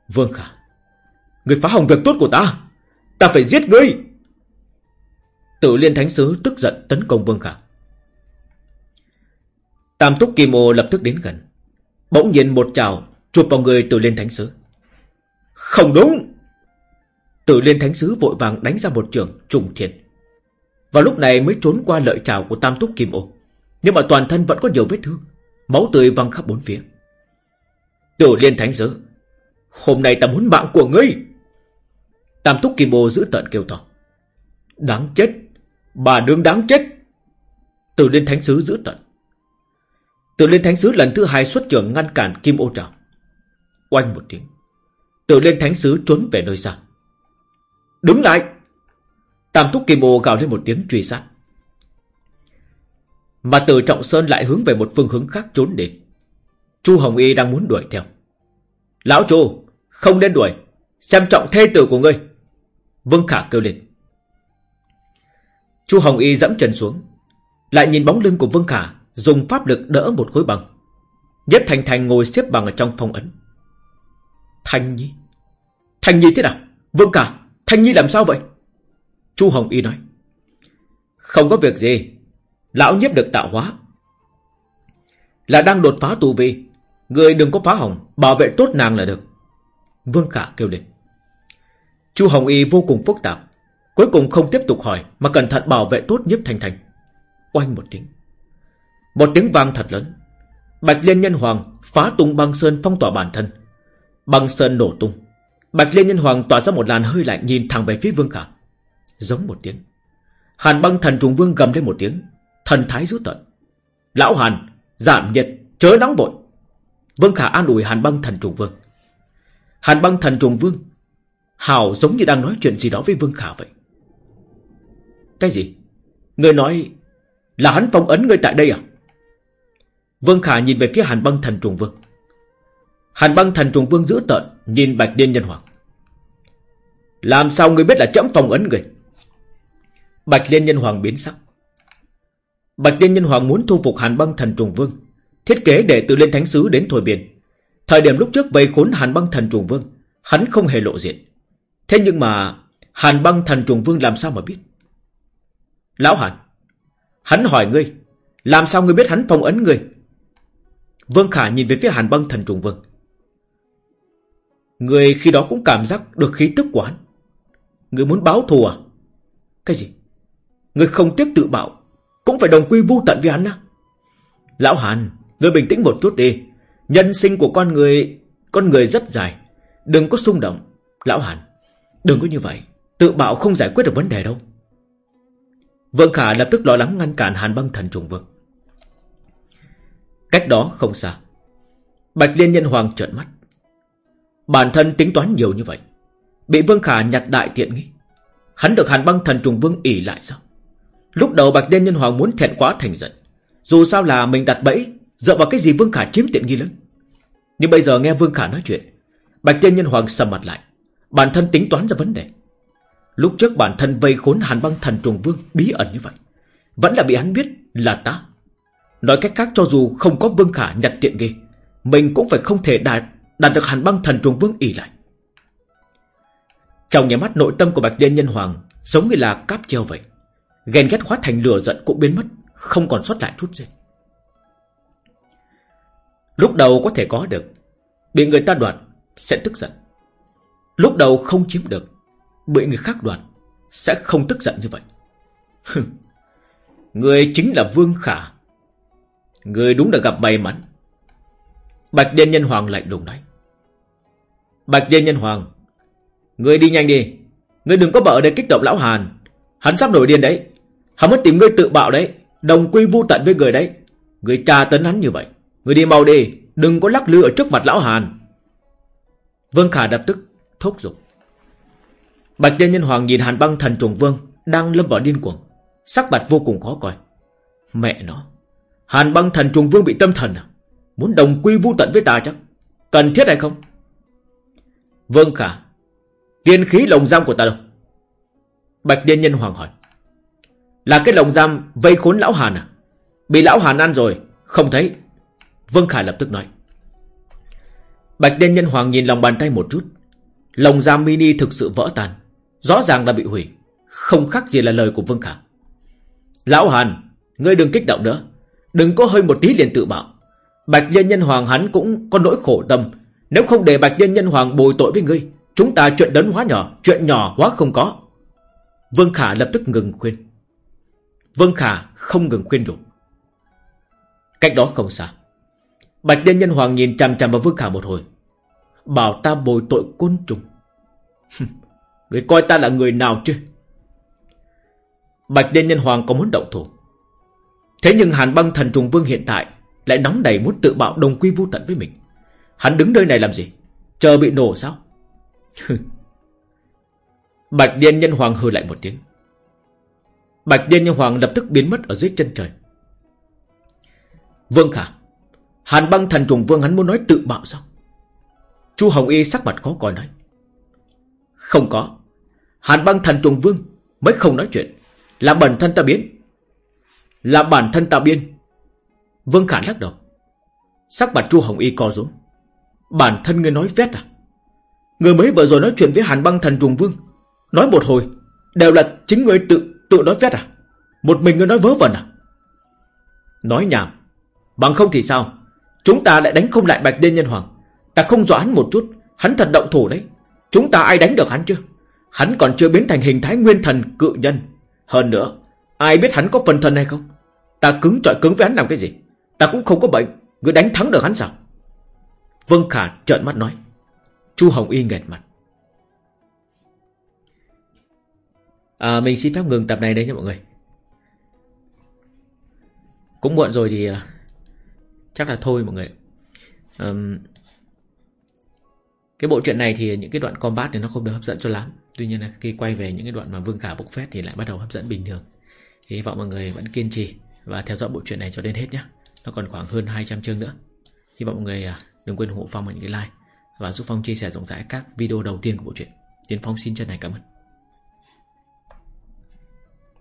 Vương Khả, người phá hỏng việc tốt của ta. Ta phải giết ngươi. Tử liên thánh sứ tức giận tấn công Vương Khả. Tam túc kim ô lập tức đến gần. Bỗng nhiên một trào Chụp vào người tử liên thánh sứ. Không đúng. Tử liên thánh sứ vội vàng đánh ra một trường trùng thiền Vào lúc này mới trốn qua lợi trào của tam túc kim ô. Nhưng mà toàn thân vẫn có nhiều vết thương, Máu tươi văng khắp bốn phía. Tử liên thánh sứ Hôm nay ta muốn mạng của ngươi. Tam túc kim ô giữ tận kêu to. Đáng chết, Bà đương đáng chết. Tử liên thánh sứ giữ tận. Tử liên thánh sứ lần thứ hai xuất trường ngăn cản kim ô trào Oanh một tiếng Tử liên thánh sứ trốn về nơi xa. Đứng lại! Tam túc kim ô gào lên một tiếng truy sát. Mà từ trọng sơn lại hướng về một phương hướng khác trốn đi. Chu Hồng Y đang muốn đuổi theo. Lão Chu, Không nên đuổi. Xem trọng thê tử của ngươi. Vương Khả kêu lên. Chu Hồng Y dẫm chân xuống, Lại nhìn bóng lưng của Vương Khả Dùng pháp lực đỡ một khối bằng Nhất Thành Thành ngồi xếp bằng ở trong phong ấn. Thanh Nhi? Thanh Nhi thế nào? Vương Khả, Thanh Nhi làm sao vậy? Chu Hồng Y nói. Không có việc gì. Lão nhiếp được tạo hóa. Là đang đột phá tù vi. Người đừng có phá hỏng, Bảo vệ tốt nàng là được. Vương Khả kêu lên. Chu Hồng Y vô cùng phức tạp, Cuối cùng không tiếp tục hỏi, Mà cẩn thận bảo vệ tốt nhiếp thanh thanh Oanh một tiếng. Một tiếng vang thật lớn. Bạch Liên Nhân Hoàng phá tung băng sơn phong tỏa bản thân. Băng sơn nổ tung. Bạch Liên Nhân Hoàng tỏa ra một làn hơi lạnh nhìn thẳng về phía Vương Khả. Giống một tiếng. Hàn băng thần trùng vương gầm lên một tiếng. Thần thái rút tận Lão Hàn, Giảm nhiệt, Chớ nóng bội Vương Khả an ủi Hàn băng thần trùng vương. Hàn băng thần trùng vương, Hào giống như đang nói chuyện gì đó với Vương Khả vậy. Cái gì? Người nói Là hắn phong ấn người tại đây à? Vương Khả nhìn về phía Hàn băng thần trùng vương. Hàn băng thần trùng vương giữ tợn, Nhìn Bạch Điên Nhân Hoàng. Làm sao người biết là chấm phong ấn người? Bạch Liên Nhân Hoàng biến sắc. Bạch Liên Nhân Hoàng muốn thu phục Hàn băng thần trùng vương. Thiết kế để từ lên thánh sứ đến thôi biển Thời điểm lúc trước vây khốn Hàn băng thần trùng vương, Hắn không hề lộ diện. Thế nhưng mà Hàn băng thần trùng vương làm sao mà biết? Lão Hàn, Hắn hỏi ngươi, Làm sao ngươi biết hắn phong ấn ngươi? Vương Khả nhìn về phía Hàn băng thần trùng vương. Người khi đó cũng cảm giác được khí tức của hắn. Người muốn báo thù à? Cái gì? Người không tiếc tự bảo Cũng phải đồng quy vu tận với hắn à Lão Hàn Người bình tĩnh một chút đi. Nhân sinh của con người Con người rất dài. Đừng có xung động, Lão Hàn. Đừng có như vậy. Tự bạo không giải quyết được vấn đề đâu. Vương Khả lập tức lo lắng ngăn cản Hàn băng thần trùng vương Cách đó không xa, Bạch Liên Nhân Hoàng trợn mắt. Bản thân tính toán nhiều như vậy, Bị Vương Khả nhặt đại tiện nghi. Hắn được Hàn băng thần trùng vương ỉ lại sao? Lúc đầu Bạch Liên Nhân Hoàng muốn thẹn quá thành giận. Dù sao là mình đặt bẫy Dựa vào cái gì Vương Khả chiếm tiện nghi lớn? Nhưng bây giờ nghe Vương Khả nói chuyện, Bạch tiên Nhân Hoàng sầm mặt lại. Bản thân tính toán ra vấn đề. Lúc trước bản thân vây khốn Hàn băng thần trùng vương Bí ẩn như vậy, Vẫn là bị hắn biết là ta. Nói cách khác, cho dù không có Vương Khả nhặt tiện nghi, Mình cũng phải không thể đạt Đạt được Hàn băng thần trùng vương ỉ lại. Trong nhà mắt, nội tâm của Bạch tiên Nhân Hoàng Giống như là cáp treo vậy. Ghen ghét hóa thành lửa giận cũng biến mất, Không còn sót lại chút gì. Lúc đầu có thể có được, Bị người ta đoạt Sẽ tức giận. Lúc đầu không chiếm được, Bị người khác đoạt Sẽ không tức giận như vậy. Người chính là Vương Khả. Người đúng là gặp may mắn. Bạch Liên Nhân Hoàng lạnh lùng nói. Bạch Liên Nhân Hoàng, Người đi nhanh đi. Người đừng có bợ để kích động lão Hàn. Hắn sắp nổi điên đấy. Hắn muốn tìm ngươi tự bạo đấy. Đồng quy vu tận với người đấy. Người tra tấn hắn như vậy. Người đi mau đi, Đừng có lắc lư ở trước mặt lão Hàn Vương Khả đập tức thốt giục. Bạch Liên Nhân Hoàng nhìn Hàn băng thần trùng vương đang lâm vào điên cuồng. Sắc mặt vô cùng khó coi. Mẹ nó. Hàn băng thần trùng vương bị tâm thần à? Muốn đồng quy vu tận với ta chắc. Cần thiết hay không? Vương Khả. Tiên khí lồng giam của ta đâu? Bạch Liên Nhân Hoàng hỏi. Là cái lồng giam vây khốn lão Hàn à? Bị lão Hàn ăn rồi. Không thấy. Vương Khải lập tức nói. Bạch Đen Nhân Hoàng nhìn lòng bàn tay một chút. lòng giam mini thực sự vỡ tan. Rõ ràng là bị hủy. Không khác gì là lời của Vương Khải. Lão Hàn, ngươi đừng kích động nữa. Đừng có hơi một tí liền tự bảo. Bạch Đen Nhân Hoàng hắn cũng có nỗi khổ tâm. Nếu không để Bạch Đen Nhân Hoàng bồi tội với ngươi, chúng ta chuyện đấn hóa nhỏ, chuyện nhỏ hóa không có. Vương Khả lập tức ngừng khuyên. Vương Khả không ngừng khuyên đủ. Cách đó không xa. Bạch Liên Nhân Hoàng nhìn chằm chằm vào Vương Khả một hồi. Bảo ta bồi tội côn trùng. Người coi ta là người nào chứ? Bạch Liên Nhân Hoàng có muốn động thủ. Thế nhưng Hàn băng thần trùng vương hiện tại lại nóng đầy muốn tự bạo đồng quy vu tận với mình. Hắn đứng nơi này làm gì? Chờ bị nổ sao? Bạch Điên Nhân Hoàng hừ lại một tiếng. Bạch Điên Nhân Hoàng lập tức biến mất ở dưới chân trời. Vương Khả. Hàn băng thần trùng vương hắn muốn nói tự bạo sao? Chu Hồng Y sắc mặt khó coi nói. Không có. Hàn băng thần trùng vương mới không nói chuyện. Là bản thân ta biến. Là bản thân ta biến. Vương Khả lắc đầu. Sắc mặt Chu Hồng Y co rúm. Bản thân ngươi nói phét à? Người mới vừa rồi nói chuyện với Hàn băng thần trùng vương. Nói một hồi. Đều là chính ngươi tự tự nói phét à? Một mình ngươi nói vớ vẩn à? Nói nhảm. Bằng không thì sao? Chúng ta lại đánh không lại Bạch đê Nhân Hoàng. Ta không dọa hắn một chút. Hắn thật động thủ đấy. Chúng ta ai đánh được hắn chưa? Hắn còn chưa biến thành hình thái nguyên thần cự nhân. Hơn nữa, ai biết hắn có phần thân hay không? Ta cứng trọi cứng với hắn làm cái gì? Ta cũng không có bệnh. Người đánh thắng được hắn sao? Vân Khả trợn mắt nói. Chu Hồng Y nghẹt mặt. À, mình xin phép ngừng tập này đây nha mọi người. Cũng muộn rồi thì à, chắc là thôi mọi người. Um, cái bộ truyện này thì những cái đoạn combat thì nó không được hấp dẫn cho lắm. Tuy nhiên là khi quay về những cái đoạn mà vương khả bộc phét thì lại bắt đầu hấp dẫn bình thường. Thì hy vọng mọi người vẫn kiên trì và theo dõi bộ truyện này cho đến hết nhé. Nó còn khoảng hơn 200 chương nữa. Hy vọng mọi người à, đừng quên ủng hộ phong bằng những cái like và giúp phong chia sẻ rộng rãi các video đầu tiên của bộ truyện. Tiến phong xin chân thành cảm ơn.